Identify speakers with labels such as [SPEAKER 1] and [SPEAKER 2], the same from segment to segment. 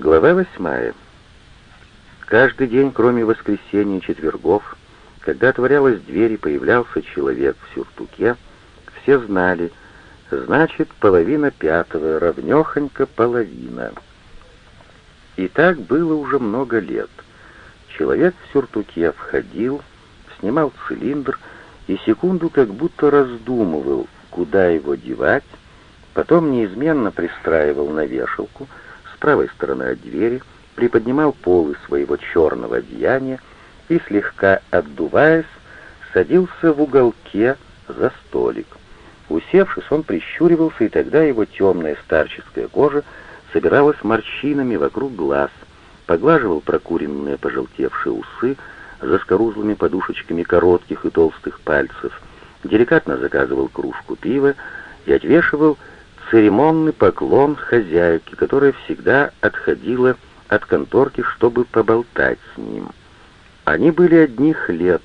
[SPEAKER 1] Глава восьмая. Каждый день, кроме воскресенья и четвергов, когда отворялась дверь и появлялся человек в сюртуке, все знали, значит, половина пятого, равнёхонько половина. И так было уже много лет. Человек в сюртуке входил, снимал цилиндр и секунду как будто раздумывал, куда его девать, потом неизменно пристраивал на вешалку — правой стороны от двери, приподнимал полы своего черного одеяния и, слегка отдуваясь, садился в уголке за столик. Усевшись, он прищуривался, и тогда его темная старческая кожа собиралась морщинами вокруг глаз, поглаживал прокуренные пожелтевшие усы заскорузлыми подушечками коротких и толстых пальцев, деликатно заказывал кружку пива и отвешивал церемонный поклон хозяйке, которая всегда отходила от конторки, чтобы поболтать с ним. Они были одних лет,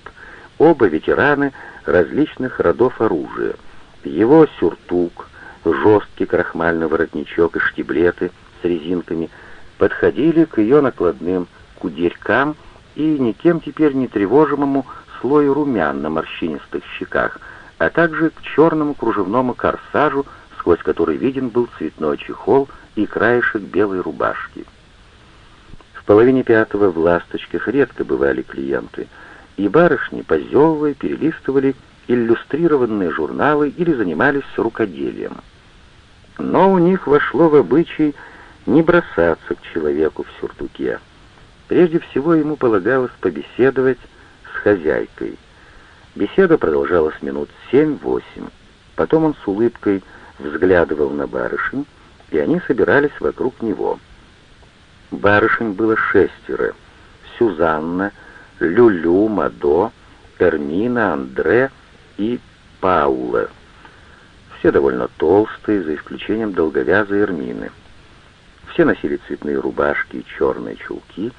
[SPEAKER 1] оба ветераны различных родов оружия. Его сюртук, жесткий крахмальный воротничок и штиблеты с резинками подходили к ее накладным кудерькам и никем теперь не тревожимому слою румян на морщинистых щеках, а также к черному кружевному корсажу сквозь который виден был цветной чехол и краешек белой рубашки. В половине пятого в «Ласточках» редко бывали клиенты, и барышни, позевывая, перелистывали иллюстрированные журналы или занимались рукоделием. Но у них вошло в обычай не бросаться к человеку в сюртуке. Прежде всего ему полагалось побеседовать с хозяйкой. Беседа продолжалась минут семь-восемь. Потом он с улыбкой взглядывал на барышень, и они собирались вокруг него. Барышень было шестеро. Сюзанна, Люлю, Мадо, Эрмина, Андре и Паула. Все довольно толстые, за исключением долговязой Эрмины. Все носили цветные рубашки и черные чулки,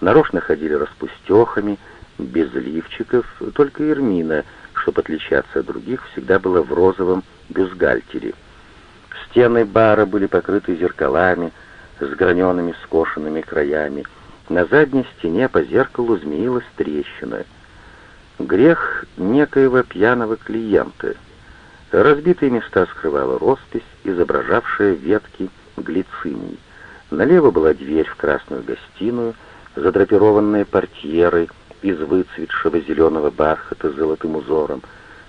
[SPEAKER 1] нарочно ходили распустехами, без лифчиков, только Эрмина, чтобы отличаться от других, всегда была в розовом бюстгальтере. Стены бара были покрыты зеркалами с граненными скошенными краями. На задней стене по зеркалу змеилась трещина. Грех некоего пьяного клиента. Разбитые места скрывала роспись, изображавшая ветки глициний. Налево была дверь в красную гостиную, задрапированная портьерой из выцветшего зеленого бархата с золотым узором.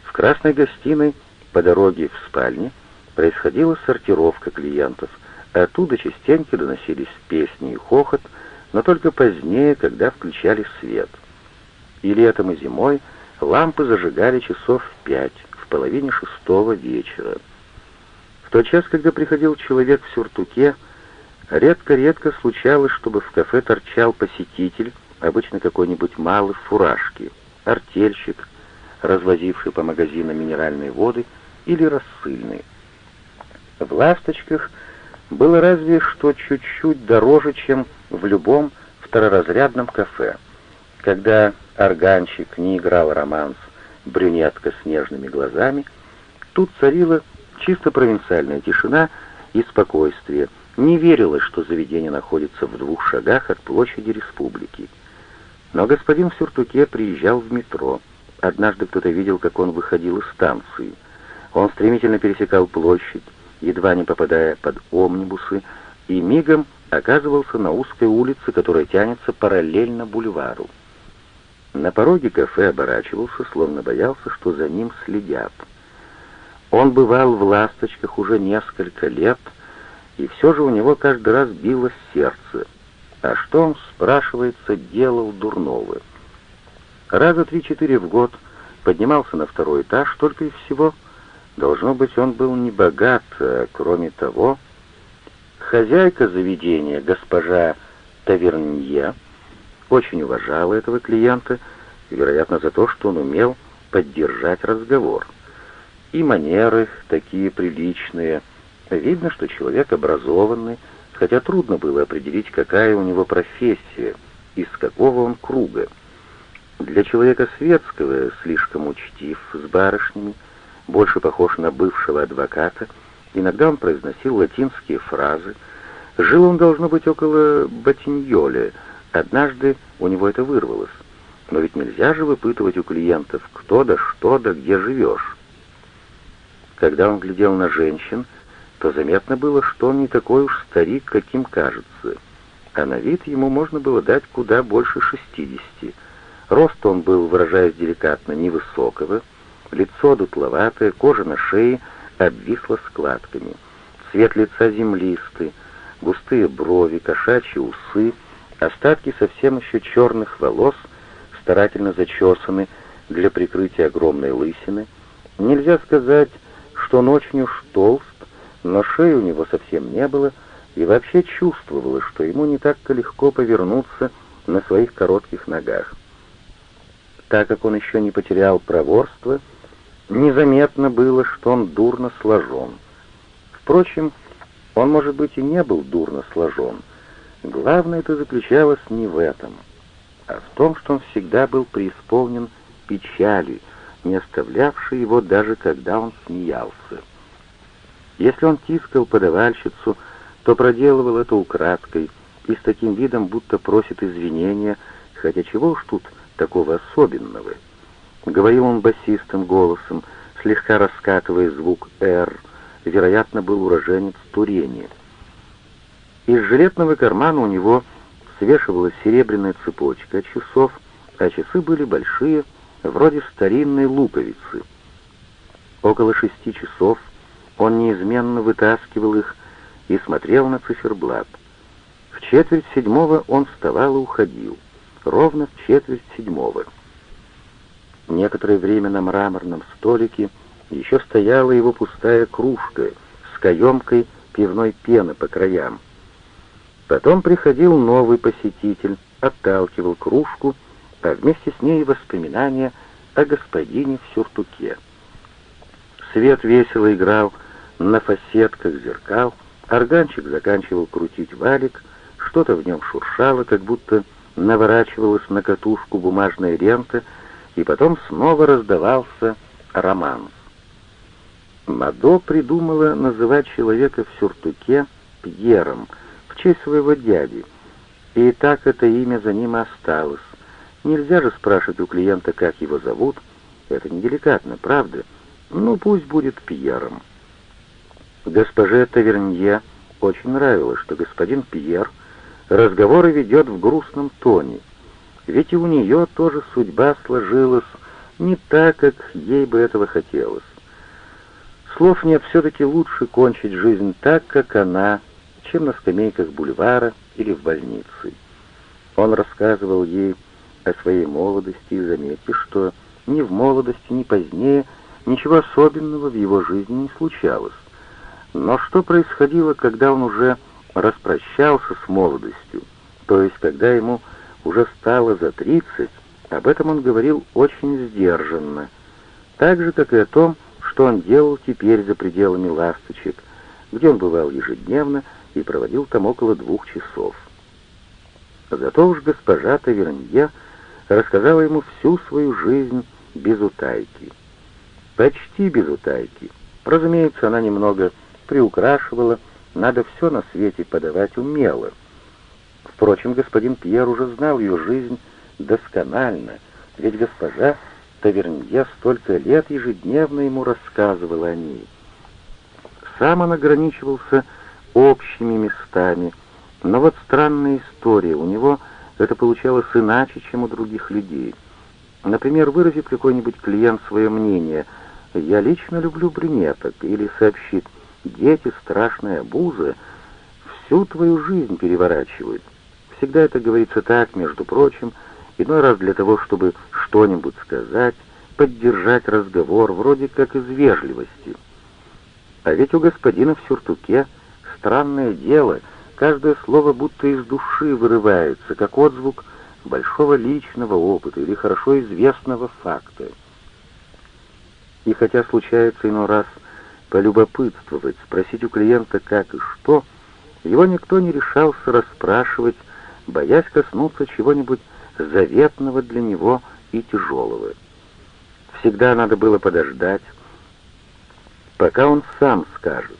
[SPEAKER 1] В красной гостиной по дороге в спальне происходила сортировка клиентов, оттуда частенько доносились песни и хохот, но только позднее, когда включали свет. И летом, и зимой лампы зажигали часов в пять, в половине шестого вечера. В тот час, когда приходил человек в сюртуке, редко-редко случалось, чтобы в кафе торчал посетитель, обычно какой-нибудь малый в фуражке, артельщик, развозивший по магазинам минеральные воды, или рассыльный. В «Ласточках» было разве что чуть-чуть дороже, чем в любом второразрядном кафе. Когда органчик не играл романс «Брюнетка с нежными глазами», тут царила чисто провинциальная тишина и спокойствие. Не верилось, что заведение находится в двух шагах от площади республики. Но господин в сюртуке приезжал в метро. Однажды кто-то видел, как он выходил из станции — он стремительно пересекал площадь, едва не попадая под омнибусы, и мигом оказывался на узкой улице, которая тянется параллельно бульвару. На пороге кафе оборачивался, словно боялся, что за ним следят. Он бывал в «Ласточках» уже несколько лет, и все же у него каждый раз билось сердце. А что он, спрашивается, делал дурного? Раза три-четыре в год поднимался на второй этаж только и всего — Должно быть, он был не богат, а кроме того, хозяйка заведения, госпожа Тавернье, очень уважала этого клиента, вероятно, за то, что он умел поддержать разговор. И манеры такие приличные. Видно, что человек образованный, хотя трудно было определить, какая у него профессия, из какого он круга. Для человека светского слишком учтив с барышнями, больше похож на бывшего адвоката. Иногда он произносил латинские фразы, Жил он, должно быть, около Ботиньоля. Однажды у него это вырвалось. Но ведь нельзя же выпытывать у клиентов, кто да что да где живешь. Когда он глядел на женщин, то заметно было, что он не такой уж старик, каким кажется, а на вид ему можно было дать куда больше шестидесяти. Рост он был, выражаясь деликатно, невысокого, лицо дутловатое, кожа на шее обвисла складками, цвет лица землистый, густые брови, кошачьи усы, остатки совсем еще черных волос, старательно зачесаны для прикрытия огромной лысины. Нельзя сказать, что он очень уж толст, но шеи у него совсем не было, и вообще чувствовалось, что ему не так-то легко повернуться на своих коротких ногах. Так как он еще не потерял проворство, незаметно было, что он дурно сложен. Впрочем, он, может быть, и не был дурно сложен. Главное это заключалось не в этом, а в том, что он всегда был преисполнен печали, не оставлявшей его даже когда он смеялся. Если он тискал подавальщицу, то проделывал это украдкой и с таким видом, будто просит извинения, хотя чего уж тут такого особенного. Говорил он басистым голосом, слегка раскатывая звук «Р», вероятно, был уроженец Турения. Из жилетного кармана у него свешивалась серебряная цепочка от часов, а часы были большие, вроде старинной луковицы. Около шести часов он неизменно вытаскивал их и смотрел на циферблат. В четверть седьмого он вставал и уходил, ровно в четверть седьмого. Некоторое время на мраморном столике еще стояла его пустая кружка с каемкой пивной пены по краям. Потом приходил новый посетитель, отталкивал кружку, а вместе с ней воспоминания о господине в сюртуке. Свет весело играл на фасетках зеркал, органчик заканчивал крутить валик, что-то в нем шуршало, как будто наворачивалась на катушку бумажная рента, и потом снова раздавался романс. Мадо придумала называть человека в сюртуке Пьером в честь своего дяди, и так это имя за ним осталось. Нельзя же спрашивать у клиента, как его зовут, это неделикатно, правда? Ну, пусть будет Пьером. Госпоже Тавернье очень нравилось, что господин Пьер разговоры ведет в грустном тоне, ведь и у нее тоже судьба сложилась не так, как ей бы этого хотелось. Слов нет, все-таки лучше кончить жизнь так, как она, чем на скамейках бульвара или в больнице. Он рассказывал ей о своей молодости и заметил, что ни в молодости, ни позднее ничего особенного в его жизни не случалось. Но что происходило, когда он уже распрощался с молодостью, то есть когда ему уже стало за тридцать, об этом он говорил очень сдержанно, так же, как и о том, что он делал теперь за пределами «Ласточек», где он бывал ежедневно и проводил там около двух часов. Зато уж госпожа Тавернье рассказала ему всю свою жизнь без утайки. Почти без утайки. Разумеется, она немного приукрашивала, надо все на свете подавать умело. Впрочем, господин Пьер уже знал ее жизнь досконально, ведь госпожа Тавернье столько лет ежедневно ему рассказывала о ней. Сам он ограничивался общими местами, но вот странная история, у него это получалось иначе, чем у других людей. Например, выразит какой-нибудь клиент свое мнение «Я лично люблю брюнеток» или сообщит «Я Дети — страшная обуза, всю твою жизнь переворачивают. Всегда это говорится так, между прочим, иной раз для того, чтобы что-нибудь сказать, поддержать разговор, вроде как из вежливости. А ведь у господина в сюртуке странное дело, каждое слово будто из души вырывается, как отзвук большого личного опыта или хорошо известного факта. И хотя случается иной раз полюбопытствовать, спросить у клиента как и что, его никто не решался расспрашивать, боясь коснуться чего-нибудь заветного для него и тяжелого. Всегда надо было подождать, пока он сам скажет.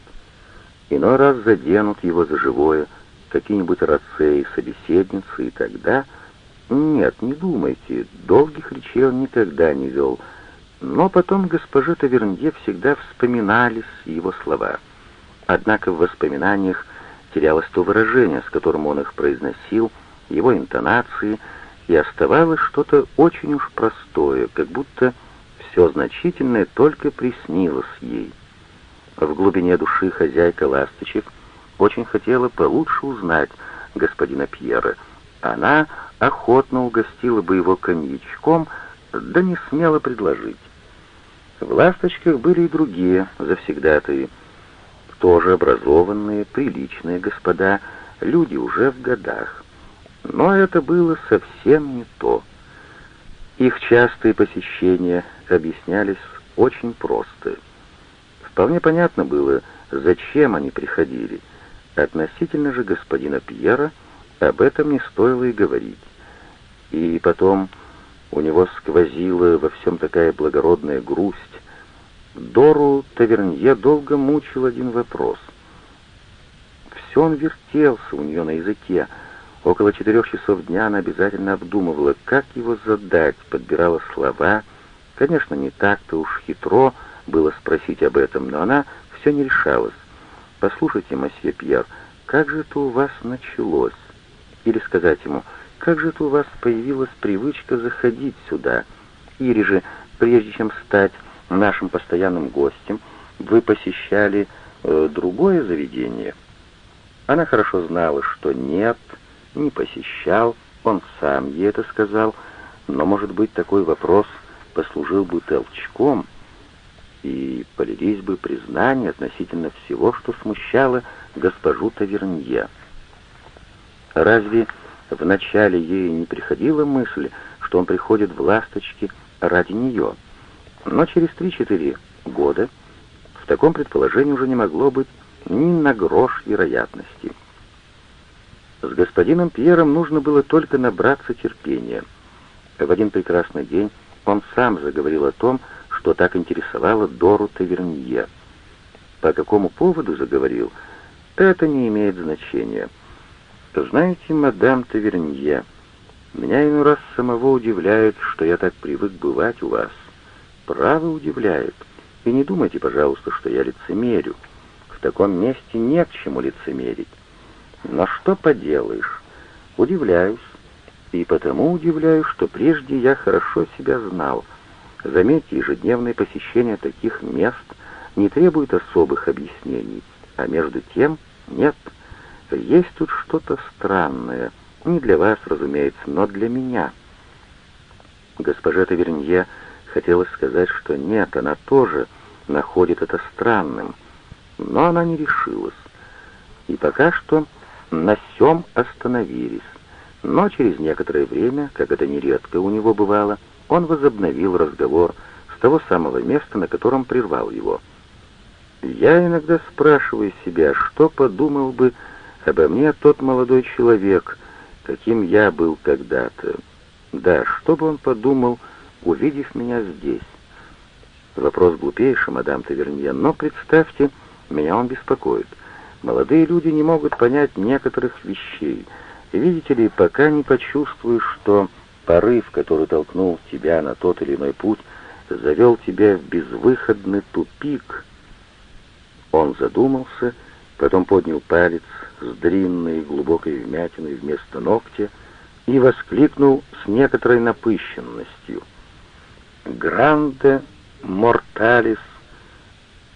[SPEAKER 1] Иной раз заденут его за живое, какие-нибудь рацеи, собеседницы, и тогда... Нет, не думайте, долгих речей он никогда не вел, но потом госпоже Тавернье всегда вспоминались его слова. Однако в воспоминаниях терялось то выражение, с которым он их произносил, его интонации, и оставалось что-то очень уж простое, как будто все значительное только приснилось ей. В глубине души хозяйка Ластычев очень хотела получше узнать господина Пьера. Она охотно угостила бы его коньячком, да не смела предложить. В «Ласточках» были и другие завсегдатые, тоже образованные, приличные господа, люди уже в годах. Но это было совсем не то. Их частые посещения объяснялись очень просто. Вполне понятно было, зачем они приходили. Относительно же господина Пьера об этом не стоило и говорить. И потом у него сквозила во всем такая благородная грусть. Дору Тавернье долго мучил один вопрос. Все он вертелся у нее на языке, Около четырех часов дня она обязательно обдумывала, как его задать, подбирала слова. Конечно, не так-то уж хитро было спросить об этом, но она все не решалась. «Послушайте, мосье Пьер, как же это у вас началось?» Или сказать ему, «Как же это у вас появилась привычка заходить сюда?» Или же, прежде чем стать нашим постоянным гостем, вы посещали э, другое заведение? Она хорошо знала, что нет, — не посещал, он сам ей это сказал, но, может быть, такой вопрос послужил бы толчком, и полились бы признания относительно всего, что смущало госпожу Тавернье. Разве вначале ей не приходила мысль, что он приходит в «Ласточки» ради нее? Но через три-четыре года в таком предположении уже не могло быть ни на грош вероятности. С господином Пьером нужно было только набраться терпения. В один прекрасный день он сам заговорил о том, что так интересовало Дору Тавернье. По какому поводу заговорил, это не имеет значения. Знаете, мадам Тавернье, меня иной раз самого удивляет, что я так привык бывать у вас. Право удивляет. И не думайте, пожалуйста, что я лицемерю. В таком месте не к чему лицемерить. Но что поделаешь, удивляюсь, и потому удивляюсь, что прежде я хорошо себя знал. Заметьте, ежедневное посещение таких мест не требует особых объяснений, а между тем нет, есть тут что-то странное, не для вас, разумеется, но для меня. Госпожа Тавернье хотела сказать, что нет, она тоже находит это странным, но она не решилась. И пока что на сём остановились, но через некоторое время, как это нередко у него бывало, он возобновил разговор с того самого места, на котором прервал его. Я иногда спрашиваю себя, что подумал бы обо мне тот молодой человек, каким я был когда-то. Да, что бы он подумал, увидев меня здесь? Вопрос глупейший, мадам Тавернье, но представьте, меня он беспокоит. Молодые люди не могут понять некоторых вещей. И видите ли, пока не почувствуешь, что порыв, который толкнул тебя на тот или иной путь, завел тебя в безвыходный тупик. Он задумался, потом поднял палец с длинной глубокой вмятиной вместо ногтя и воскликнул с некоторой напыщенностью. «Гранде морталис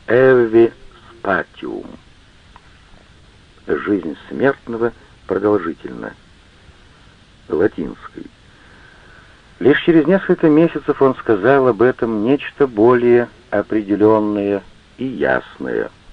[SPEAKER 1] эви спатиум» жизнь смертного продолжительна. Латинской. Лишь через несколько месяцев он сказал об этом нечто более определенное и ясное —